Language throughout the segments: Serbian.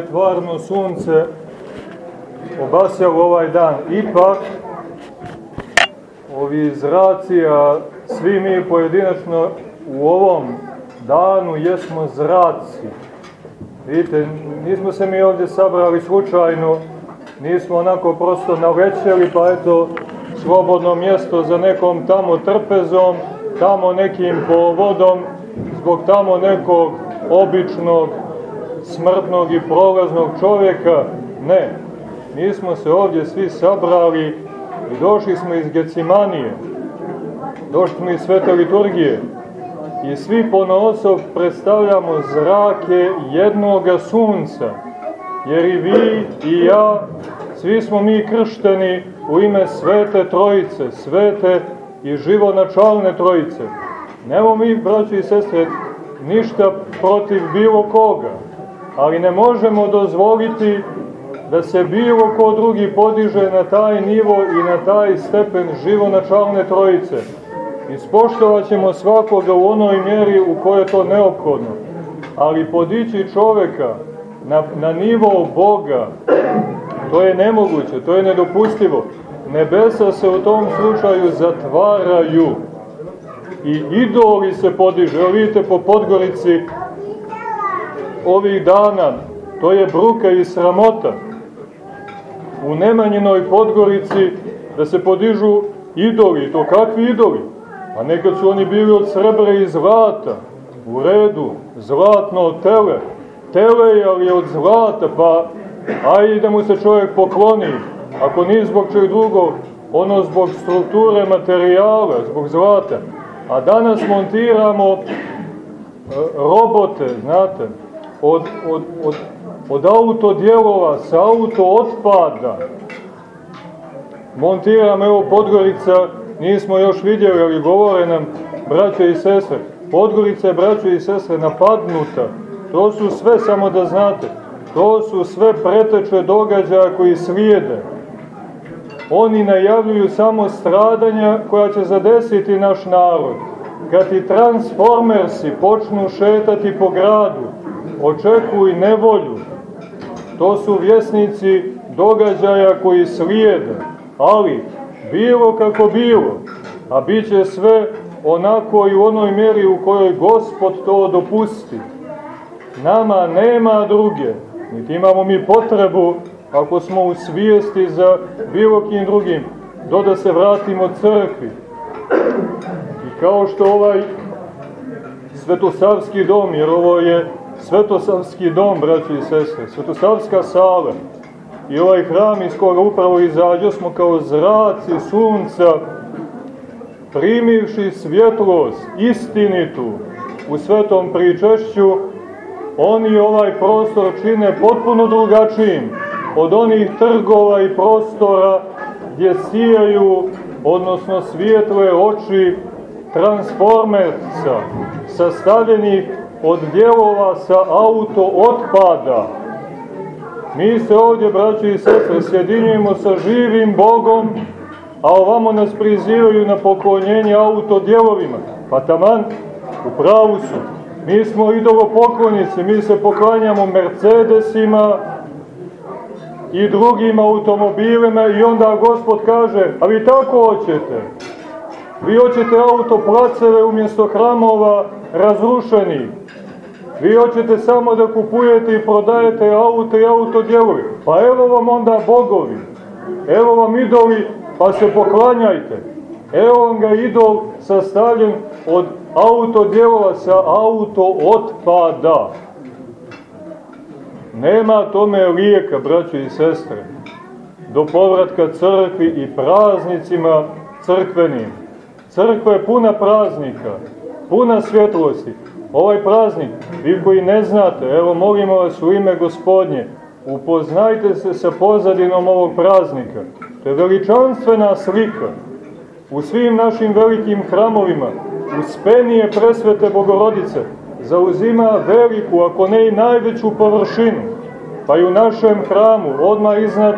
tvarno sunce obasjalo ovaj dan. Ipak, ovi zraci, a svi mi pojedinačno u ovom danu jesmo zraci. Vidite, nismo se mi ovdje sabrali slučajno, nismo onako prosto nalećeli, pa eto, slobodno mjesto za nekom tamo trpezom, tamo nekim povodom, zbog tamo nekog običnog smrtnog i prolaznog čovjeka. Ne, mi smo se ovdje svi sabrali i došli smo iz Gecimanije, došli smo iz Svete liturgije i svi ponosov predstavljamo zrake jednoga sunca, jer i vi i ja, svi smo mi kršteni u ime Svete Trojice, Svete i živonačalne Trojice. Nemo mi, braći i sestre, ništa protiv bilo koga, ali ne možemo dozvoliti da se bilo ko drugi podiže na taj nivo i na taj stepen živonačalne trojice. Ispoštovat ćemo svakoga u onoj mjeri u kojoj je to neophodno. Ali podići čoveka na, na nivo Boga, to je nemoguće, to je nedopustivo. Nebesa se u tom slučaju zatvaraju i idoli se podiže. Evo vidite po Podgorici ovih dana, to je bruka i sramota. U Nemanjinoj Podgorici da se podižu idoli, to kakvi idoli? Pa nekad su oni bili od srebra i zlata, u redu, zlatno tele, tele je ali od zlata, pa ajde da mu se čovjek pokloni, ako nije zbog čeg drugo, ono zbog strukture materijala, zbog zlata. A danas montiramo e, robote, znate, od, od, od, od autodjelova, sa auto otpada. Montiram, evo Podgorica, nismo još vidjeli, ali govore nam braće i sestre. Podgorica je, braće i sestre, napadnuta. To su sve, samo da znate, to su sve preteče događaja koji slijede. Oni najavljuju samo stradanja koja će zadesiti naš narod. Kad ti transformersi počnu šetati po gradu, očekuj nevolju. To su vjesnici događaja koji slijede, ali bilo kako bilo, a bit će sve onako i u onoj mjeri u kojoj Gospod to dopusti. Nama nema druge, niti imamo mi potrebu, ako smo u svijesti za bilo kim drugim, do da se vratimo crkvi. I kao što ovaj Svetosavski dom, jer ovo je Svetosavski dom, braći i sestre, Svetosavska sala. I ovaj hram iz koga upravo izađo smo kao zraci sunca, primivši svjetlost istinitu u svetom pričešću, oni ovaj prostor čine potpuno drugačijim od onih trgova i prostora gdje sijaju, odnosno svijetle oči transformerca, sastavljenih od dijelova sa auto otpada. Mi se ovdje, braći i sestre, sjedinjujemo sa živim Bogom, a ovamo nas prizivaju na poklonjenje autodjelovima. Pa taman, u pravu su. Mi smo idolopoklonici, mi se poklanjamo Mercedesima i drugim automobilima i onda Gospod kaže, a vi tako hoćete. Vi hoćete autoplaceve umjesto hramova razrušenih. Vi hoćete samo da kupujete i prodajete auto i autodjelovi. Pa evo vam onda bogovi. Evo vam idoli, pa se poklanjajte. Evo vam ga idol sastavljen od autodjelova sa auto otpada. Nema tome lijeka, braćo i sestre, do povratka crkvi i praznicima crkvenim. Crkva je puna praznika, puna svjetlosti. Ovaj praznik, vi koji ne znate, evo molimo vas u ime gospodnje, upoznajte se sa pozadinom ovog praznika. To je veličanstvena slika. U svim našim velikim hramovima, uspenije presvete Bogorodice, zauzima veliku, ako ne i najveću površinu. Pa i u našem hramu, odmah iznad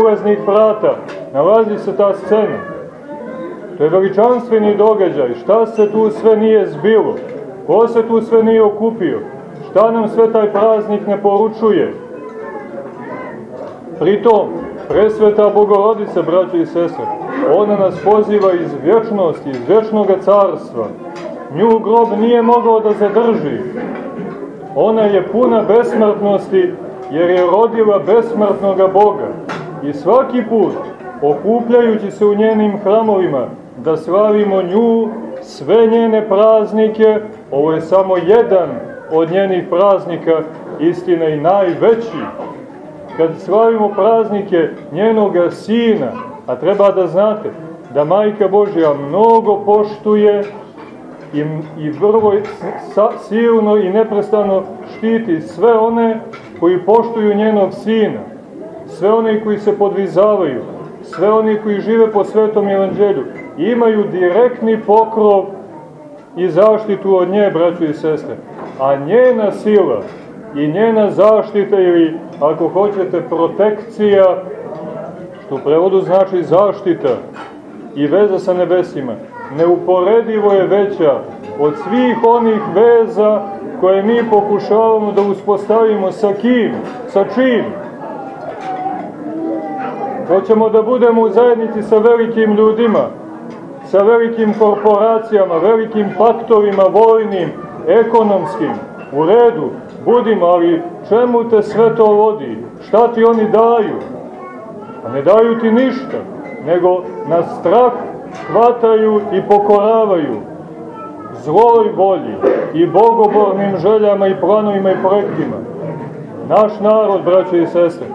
ulaznih vrata, nalazi se ta scena. To je veličanstveni događaj. Šta se tu sve nije zbilo? Ko se tu sve nije okupio? Šta nam sve taj praznik ne poručuje? Pritom, presveta Bogorodica, braći i sestre, ona nas poziva iz vječnosti, iz vječnog carstva. Nju grob nije mogao da zadrži. Ona je puna besmrtnosti jer je rodila besmrtnog Boga. I svaki put, okupljajući se u njenim hramovima, da slavimo nju, sve njene praznike, ovo je samo jedan od njenih praznika, istina i najveći, kad slavimo praznike njenoga sina, a treba da znate da Majka Božja mnogo poštuje i, i vrlo sa, silno i neprestano štiti sve one koji poštuju njenog sina, sve one koji se podvizavaju, sve oni koji žive po svetom evanđelju, imaju direktni pokrov i zaštitu od nje, braćo i sestre. A njena sila i njena zaštita ili, ako hoćete, protekcija, što u prevodu znači zaštita i veza sa nebesima, neuporedivo je veća od svih onih veza koje mi pokušavamo da uspostavimo sa kim, sa čim. Hoćemo da budemo u zajednici sa velikim ljudima, sa velikim korporacijama, velikim paktovima vojnim, ekonomskim, u redu, budimo, ali čemu te sve to vodi? Šta ti oni daju? A ne daju ti ništa, nego na strah hvataju i pokoravaju zloj volji i bogobornim željama i planovima i projektima. Naš narod, braće i sestre,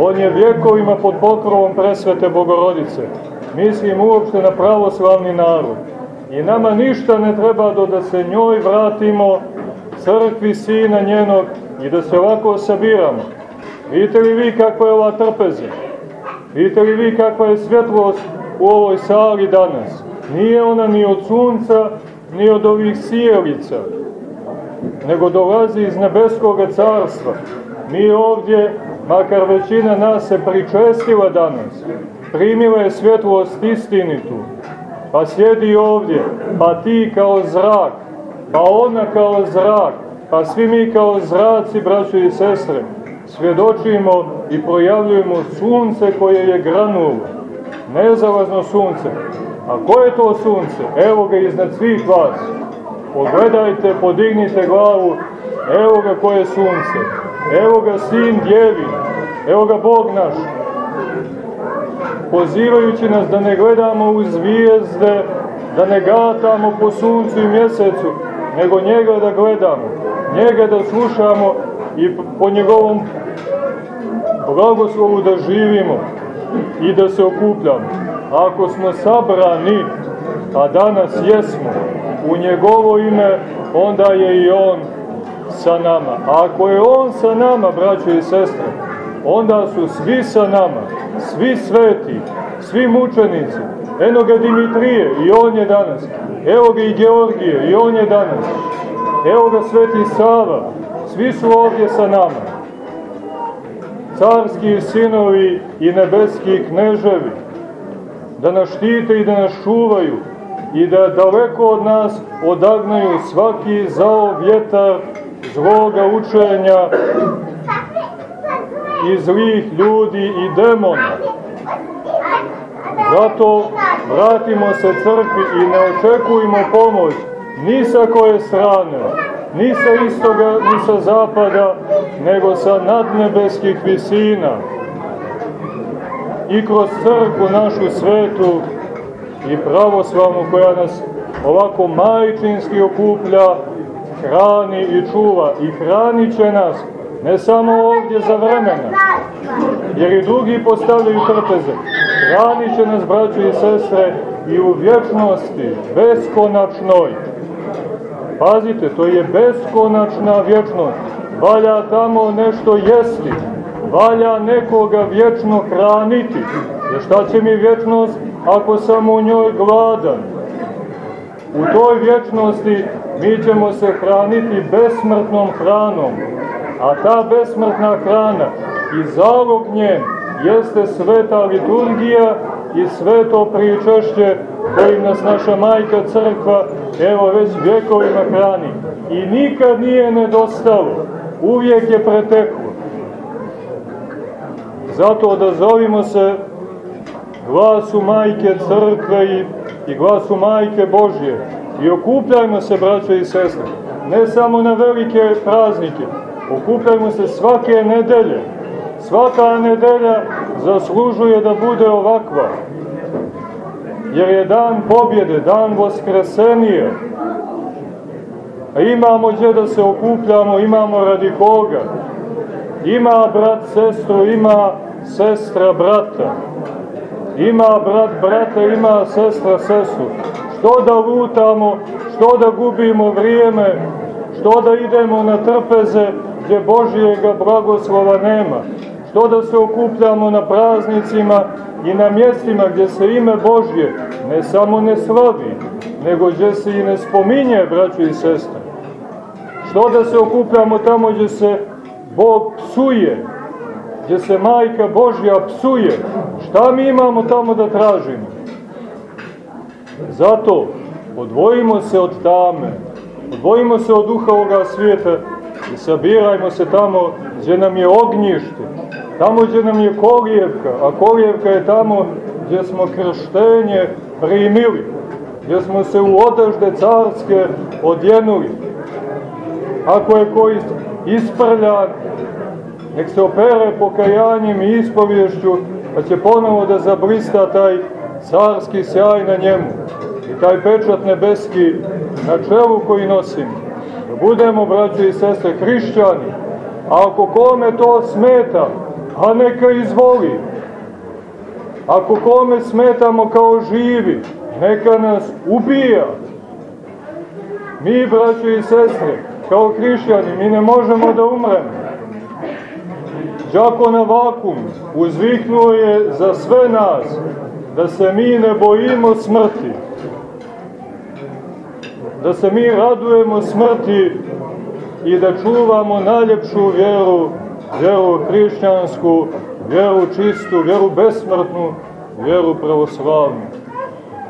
on je vjekovima pod pokrovom presvete Bogorodice. Mislim uopšte na pravoslavni narod. I nama ništa ne treba do da se njoj vratimo, crkvi sina njenog, i da se ovako sabiramo. Vidite li vi kakva je ova trpeza? Vidite li vi kakva je svjetlost u ovoj sali danas? Nije ona ni od sunca, ni od ovih sijelica, nego dolazi iz nebeskog carstva. Mi ovdje, makar većina nas se pričestila danas, primila je svjetlost istinitu, pa sjedi ovdje, pa ti kao zrak, pa ona kao zrak, pa svi mi kao zraci, braćo i sestre, svjedočimo i projavljujemo sunce koje je granulo, nezalazno sunce. A ko je to sunce? Evo ga iznad svih vas. Pogledajte, podignite glavu, evo ga koje je sunce. Evo ga sin djevi, evo ga Bog naš. Pozivajući nas da ne gledamo u zvijezde, da ne gatamo po suncu i mjesecu, nego njega da gledamo, njega da slušamo i po njegovom blagoslovu da živimo i da se okupljamo. Ako smo sabrani, a danas jesmo, u njegovo ime, onda je i on sa nama. A ako je on sa nama, braćo i sestre, onda su svi sa nama, svi sveti, svi mučenici. Eno ga Dimitrije, i on je danas. Evo ga i Georgije, i on je danas. Evo ga Sveti Sava, svi su ovdje sa nama. Carski sinovi i nebeski kneževi, da nas štite i da nas čuvaju i da daleko od nas odagnaju svaki zao vjetar zloga učenja i zlih ljudi i demona. Zato vratimo se crkvi i ne očekujemo pomoć ni sa koje strane, ni sa istoga, ni sa zapada, nego sa nadnebeskih visina. I kroz crkvu našu svetu i pravoslavnu koja nas ovako majčinski okuplja, hrani i čuva i hranit nas ne samo ovdje za vremena, jer i drugi postavljaju trpeze. Hranit će nas, braćo i sestre, i u vječnosti, beskonačnoj. Pazite, to je beskonačna vječnost. Valja tamo nešto jesti, valja nekoga vječno hraniti. Jer šta će mi vječnost ako sam u njoj gladan? U toj vječnosti mi ćemo se hraniti besmrtnom hranom, a ta besmrtna hrana i zalog njen jeste sveta liturgija i sveto pričešće kojim nas naša majka crkva evo već vjekovima hrani. I nikad nije nedostalo, uvijek je preteklo. zato odazovimo se glasu Majke Crkve i, i glasu Majke Božje i okupljajmo se, braće i sestre, ne samo na velike praznike, okupljajmo se svake nedelje. Svaka nedelja zaslužuje da bude ovakva, jer je dan pobjede, dan voskresenije. A imamo gdje da se okupljamo, imamo radi koga. Ima brat sestru, ima sestra brata. Ima brat brata, ima sestra sestru. Što da lutamo, što da gubimo vrijeme, što da idemo na trpeze gdje Božijega blagoslova nema. Što da se okupljamo na praznicima i na mjestima gdje se ime Božje ne samo ne slavi, nego gdje se i ne spominje, braći i sestre. Što da se okupljamo tamo gdje se Bog psuje, gdje se majka Božja psuje. Šta mi imamo tamo da tražimo? Zato odvojimo se od tame, odvojimo se od duha ovoga svijeta i sabirajmo se tamo gdje nam je ognjište, tamo gdje nam je kolijevka, a kolijevka je tamo gdje smo krštenje primili, gdje smo se u odežde carske odjenuli. Ako je ko isprljan, nek se opere pokajanjem i ispovješću, pa će ponovo da zablista taj carski sjaj na njemu i taj pečat nebeski na čelu koji nosim. Budemo, braće i sestre, hrišćani, a ako kome to smeta, a neka izvoli. Ako kome smetamo kao živi, neka nas ubija. Mi, braće i sestre, kao hrišćani, mi ne možemo da umremo. Đakona Vakum uzviknuo je za sve nas da se mi ne bojimo smrti, da se mi radujemo smrti i da čuvamo najljepšu vjeru, vjeru hrišćansku, vjeru čistu, vjeru besmrtnu, vjeru pravoslavnu.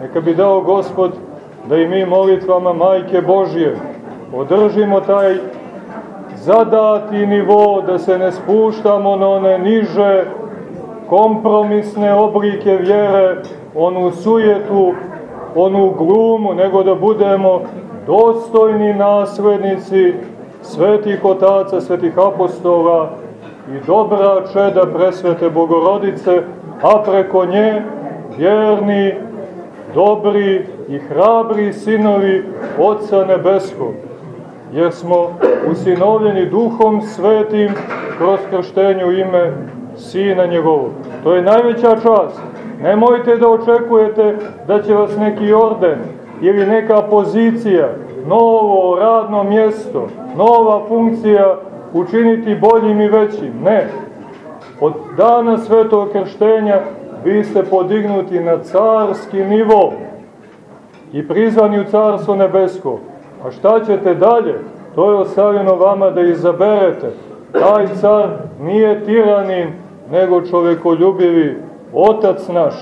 Neka bi dao Gospod da i mi molitvama Majke Božje održimo taj zadati nivo, da se ne spuštamo na one niže kompromisne oblike vjere, onu sujetu, onu glumu, nego da budemo dostojni naslednici svetih otaca, svetih apostola i dobra čeda presvete Bogorodice, a preko nje vjerni, dobri i hrabri sinovi Otca Nebeskog jer smo usinovljeni duhom svetim kroz krštenju ime Sina njegovog. To je najveća čast. Nemojte da očekujete da će vas neki orden ili neka pozicija, novo radno mjesto, nova funkcija učiniti boljim i većim. Ne. Od dana svetog krštenja vi ste podignuti na carski nivo i prizvani u carstvo nebesko. A šta ćete dalje? To je ostavljeno vama da izaberete. Taj car nije tiranin, nego čovekoljubivi otac naš,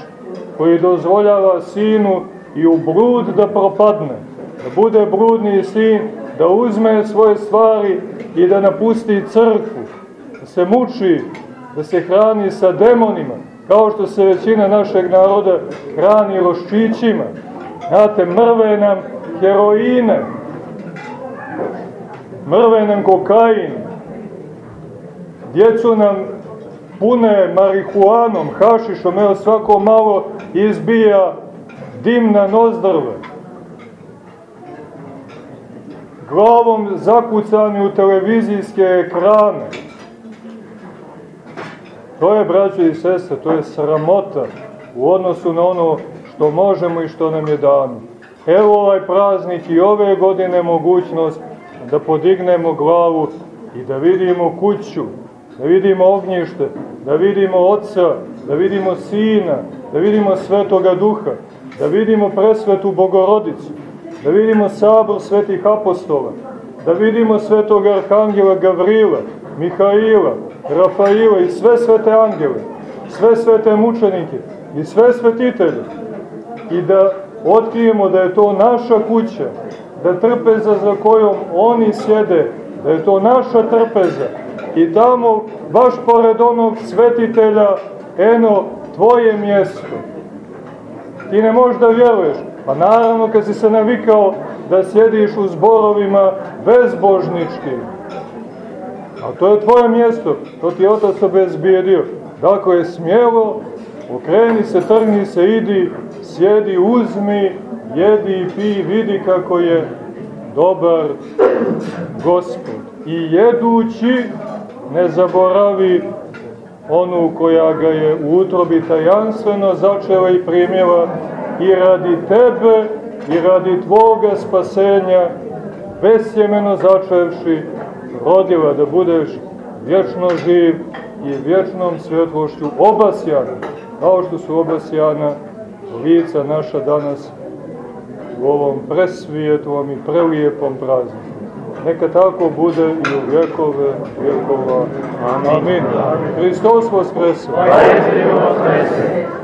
koji dozvoljava sinu i u brud da propadne, da bude brudni sin, da uzme svoje stvari i da napusti crkvu, da se muči, da se hrani sa demonima, kao što se većina našeg naroda hrani loščićima. Znate, mrve nam heroine, mrve nam kokain, djecu nam pune marihuanom, hašišom, evo svako malo izbija dim na nozdrve. Glavom zakucani u televizijske ekrane. To je, braće i sestre, to je sramota u odnosu na ono što možemo i što nam je dano. Evo ovaj praznik i ove godine mogućnost da podignemo glavu i da vidimo kuću, da vidimo ognjište, da vidimo Otca, da vidimo Sina, da vidimo Svetoga Duha, da vidimo presvetu Bogorodicu, da vidimo sabor svetih apostola, da vidimo svetog Arhangela Gavrila, Mihaila, Rafaila i sve svete angele, sve svete mučenike i sve svetitelje i da otkrijemo da je to naša kuća, da trpeza za kojom oni sjede, da je to naša trpeza, i tamo, baš pored onog svetitelja, eno, tvoje mjesto. Ti ne možeš da vjeruješ. Pa naravno kad si se navikao da sjediš u zborovima bezbožničkim. A to je tvoje mjesto, to ti je otac obezbijedio. Dakle, smjelo, okreni se, trgni se, idi, sjedi, uzmi, jedi i pi, vidi kako je dobar gospod. I jedući, ne zaboravi onu koja ga je u utrobi tajanstveno začela i primjela i radi tebe i radi tvoga spasenja besjemeno začevši rodila da budeš vječno živ i vječnom svjetlošću obasjan, kao što su obasjana lica naša danas u ovom presvijetlom i prelijepom prazniku. Neka tako bude i u vjekove vjekova. Amin. Amin. Hristos Voskresu. Hristos Voskresu.